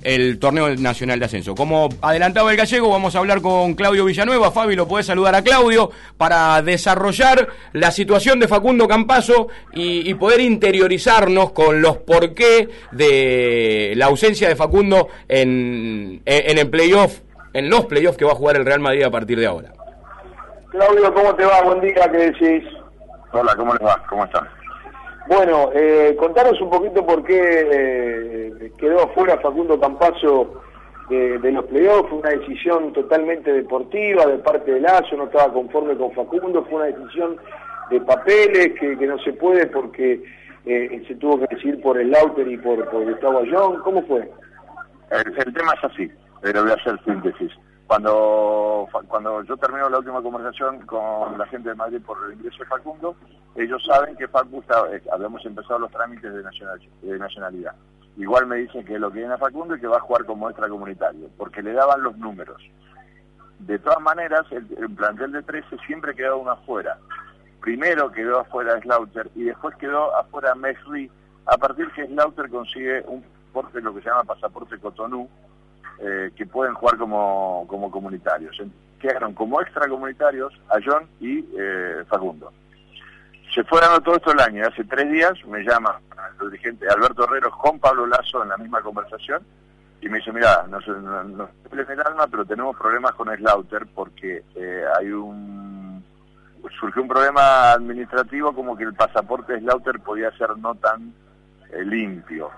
del torneo nacional de ascenso. Como adelantaba el gallego, vamos a hablar con Claudio Villanueva. Fabi, lo puedes saludar a Claudio para desarrollar la situación de Facundo Campazo y, poder interiorizarnos con los porqué de la ausencia de Facundo en, en el playoff, en los playoffs que va a jugar el Real Madrid a partir de ahora. Claudio, ¿cómo te va? Buen día, ¿qué decís? Hola, ¿cómo les va? ¿Cómo están? Bueno, eh, contanos un poquito por qué eh, quedó afuera Facundo Campazo de, los playoffs. Fue una decisión totalmente deportiva de parte de Lazo, no estaba conforme con Facundo. Fue una decisión de papeles que, no se puede porque eh, se tuvo que decidir por el Lauter y por, por Gustavo Ayón. ¿Cómo fue? El, tema es así, pero voy a hacer síntesis. Cuando, cuando yo termino la última conversación con la gente de Madrid por el ingreso de Facundo, ellos saben que Facundo, eh, habíamos empezado los trámites de, de nacionalidad. Igual me dicen que lo que viene a Facundo y que va a jugar como extracomunitario, porque le daban los números. De todas maneras, el, plantel de 13 siempre quedó uno afuera. Primero quedó afuera Slaughter y después quedó afuera Mesri, a partir que Slaughter consigue un pasaporte, lo que se llama pasaporte Cotonou, eh, que pueden jugar como, como comunitarios. Quedaron como extracomunitarios a John y eh, Facundo. Se fue dando todo esto el año hace tres días me llama el dirigente Alberto Herrero con Pablo Lazo en la misma conversación y me dice, mira, no no, no el alma, pero tenemos problemas con Slaughter porque eh, hay un... surgió un problema administrativo como que el pasaporte Slaughter podía ser no tan limpio.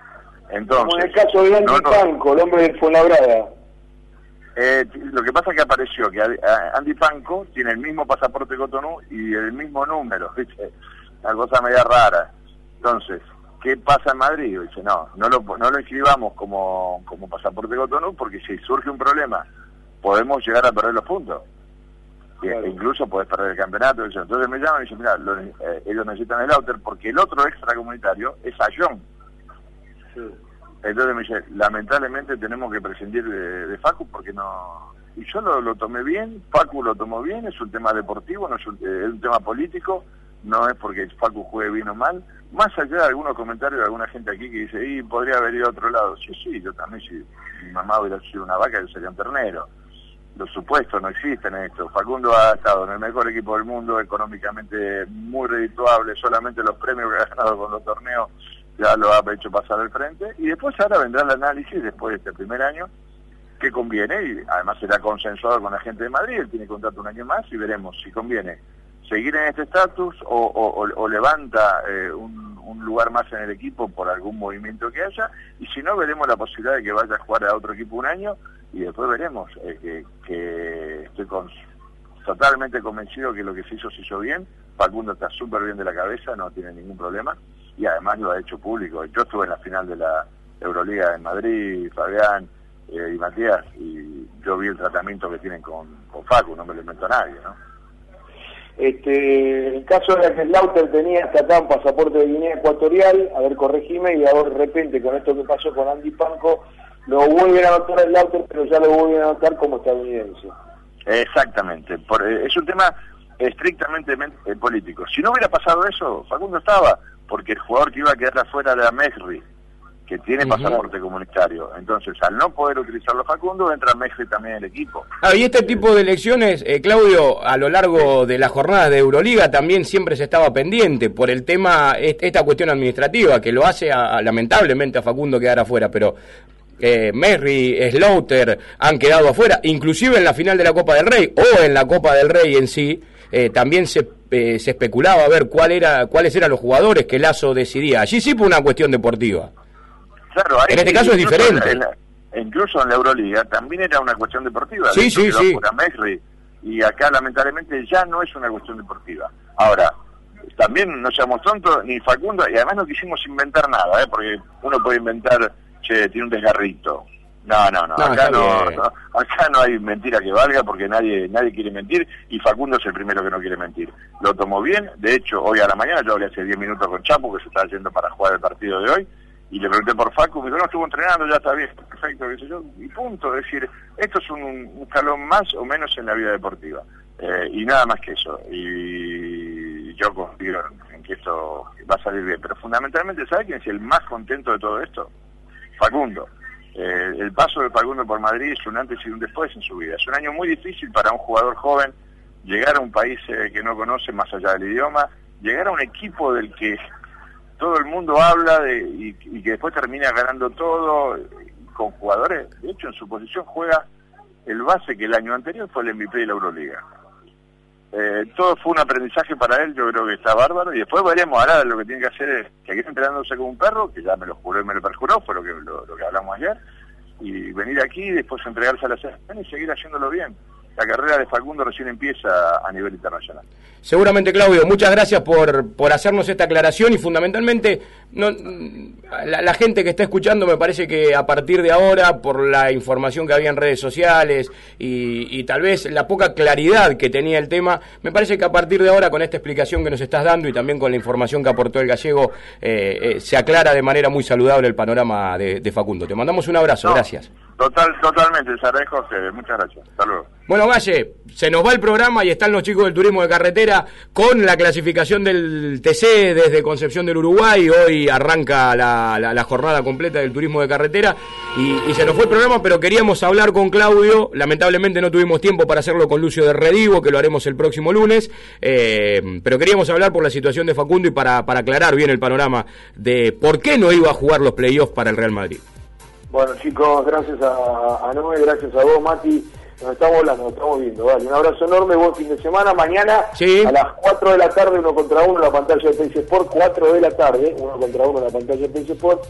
Entonces, Como en el caso de Andy Panco, el hombre de Fuenlabrada. Eh, lo que pasa es que apareció que Andy Panco tiene el mismo pasaporte Cotonou y el mismo número, ¿viste? Una cosa media rara. Entonces, ¿qué pasa en Madrid? Dice, no, no lo, no lo inscribamos como, como pasaporte Cotonou porque si surge un problema podemos llegar a perder los puntos. E incluso podés perder el campeonato. Entonces me llaman y dicen, mira, eh, ellos necesitan el outer porque el otro extracomunitario es Ayón entonces me dice, lamentablemente tenemos que prescindir de, Facu porque no... Y yo lo, tomé bien, Facu lo tomó bien, es un tema deportivo, no es un, eh, tema político, no es porque Facu juegue bien o mal. Más allá de algunos comentarios de alguna gente aquí que dice, y podría haber ido a otro lado. Sí, sí, yo también, si mi mamá hubiera sido una vaca, yo sería un ternero. Los supuestos no existen en esto. Facundo ha estado en el mejor equipo del mundo, económicamente muy redituable, solamente los premios que ha ganado con los torneos ya lo ha hecho pasar al frente, y después ahora vendrá el análisis después de este primer año, que conviene, y además será consensuado con la gente de Madrid, él tiene contrato un año más, y veremos si conviene seguir en este estatus o, levanta eh, un, lugar más en el equipo por algún movimiento que haya, y si no, veremos la posibilidad de que vaya a jugar a otro equipo un año, y después veremos eh, que, que, estoy con, totalmente convencido que lo que se hizo se hizo bien, Facundo está súper bien de la cabeza, no tiene ningún problema, y además lo ha hecho público. Yo estuve en la final de la Euroliga en Madrid, Fabián eh, y Matías, y yo vi el tratamiento que tienen con, con Facu, no me lo inventó nadie, ¿no? Este, el caso era que Lauter tenía hasta acá un pasaporte de Guinea Ecuatorial, a ver, corregime, y ahora de repente con esto que pasó con Andy Panco, lo vuelven a anotar el Lauter, pero ya lo vuelven a anotar como estadounidense. Exactamente, eh, es un tema estrictamente eh, político. Si no hubiera pasado eso, Facundo estaba, porque el jugador que iba a quedar afuera era Mesri, que tiene pasaporte comunitario. Entonces, al no poder utilizarlo Facundo, entra Mesri también en el equipo. Ah, y este tipo de elecciones, eh, Claudio, a lo largo de la jornada de Euroliga también siempre se estaba pendiente por el tema, esta cuestión administrativa, que lo hace lamentablemente a Facundo quedar afuera, pero eh, Merry, Slaughter han quedado afuera, inclusive en la final de la Copa del Rey o en la Copa del Rey en sí, eh, también se, eh, se especulaba a ver cuál era, cuáles eran los jugadores que Lazo decidía. Allí sí fue una cuestión deportiva. Claro, en este caso es diferente. incluso en la Euroliga también era una cuestión deportiva. Sí, sí, sí. y acá lamentablemente ya no es una cuestión deportiva. Ahora, también no seamos tontos, ni Facundo, y además no quisimos inventar nada, ¿eh? porque uno puede inventar, che, tiene un desgarrito, no, no, no, acá no, acá no hay mentira que valga porque nadie nadie quiere mentir y Facundo es el primero que no quiere mentir. Lo tomó bien, de hecho, hoy a la mañana yo hablé hace 10 minutos con Chapo que se estaba yendo para jugar el partido de hoy y le pregunté por Facu, me dijo, no, estuvo entrenando, ya está bien, perfecto, qué sé yo, y punto, es decir, esto es un, escalón más o menos en la vida deportiva eh, y nada más que eso y yo confío en que esto va a salir bien, pero fundamentalmente, ¿sabe quién es el más contento de todo esto? Facundo Eh, el paso de Facundo por Madrid es un antes y un después en su vida. Es un año muy difícil para un jugador joven llegar a un país eh, que no conoce más allá del idioma, llegar a un equipo del que todo el mundo habla de, y, que después termina ganando todo con jugadores. De hecho, en su posición juega el base que el año anterior fue el MVP de la Euroliga. Eh, todo fue un aprendizaje para él, yo creo que está bárbaro, y después veremos ahora lo que tiene que hacer es seguir entrenándose como un perro, que ya me lo juró y me lo perjuró, fue lo que, lo, que hablamos ayer, y venir aquí, después entregarse a la selección y seguir haciéndolo bien la carrera de Facundo recién empieza a nivel internacional. Seguramente, Claudio, muchas gracias por, por hacernos esta aclaración y fundamentalmente no, la, gente que está escuchando me parece que a partir de ahora, por la información que había en redes sociales y, tal vez la poca claridad que tenía el tema, me parece que a partir de ahora, con esta explicación que nos estás dando y también con la información que aportó el gallego, eh, eh, se aclara de manera muy saludable el panorama de, Facundo. Te mandamos un abrazo, gracias. Total, totalmente, se Muchas gracias. Hasta luego. Bueno, Valle, se nos va el programa y están los chicos del turismo de carretera con la clasificación del TC desde Concepción del Uruguay. Hoy arranca la, jornada completa del turismo de carretera y, se nos fue el programa, pero queríamos hablar con Claudio. Lamentablemente no tuvimos tiempo para hacerlo con Lucio de Redivo, que lo haremos el próximo lunes. Eh, pero queríamos hablar por la situación de Facundo y para, para aclarar bien el panorama de por qué no iba a jugar los playoffs para el Real Madrid. Bueno, chicos, gracias a, a Noé, gracias a vos, Mati. Nos estamos hablando, nos estamos viendo. Vale, un abrazo enorme, buen fin de semana. Mañana a las 4 de la tarde, uno contra uno en la pantalla de PC Sport. 4 de la tarde, uno contra uno en la pantalla de PC Sport.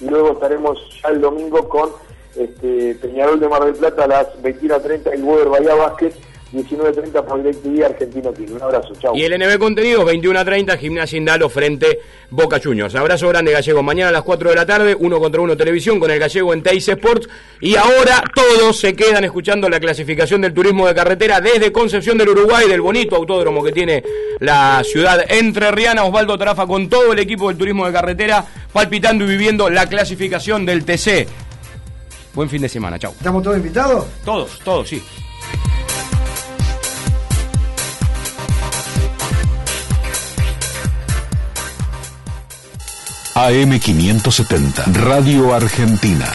Y luego estaremos ya el domingo con este, Peñarol de Mar del Plata a las 21.30 y Weber Bahía Básquet 19.30 por DirecTV Argentino TV. Un abrazo, chao. Y el NB Contenidos, 21.30, Gimnasia Indalo frente Boca Juniors. Abrazo grande, Gallego. Mañana a las 4 de la tarde, uno contra uno televisión con el Gallego en Teis Sports. Y ahora todos se quedan escuchando la clasificación del turismo de carretera desde Concepción del Uruguay, del bonito autódromo que tiene la ciudad entre Riana, Osvaldo Trafa con todo el equipo del turismo de carretera, palpitando y viviendo la clasificación del TC. Buen fin de semana, chao. ¿Estamos todos invitados? Todos, todos, sí. AM570, Radio Argentina.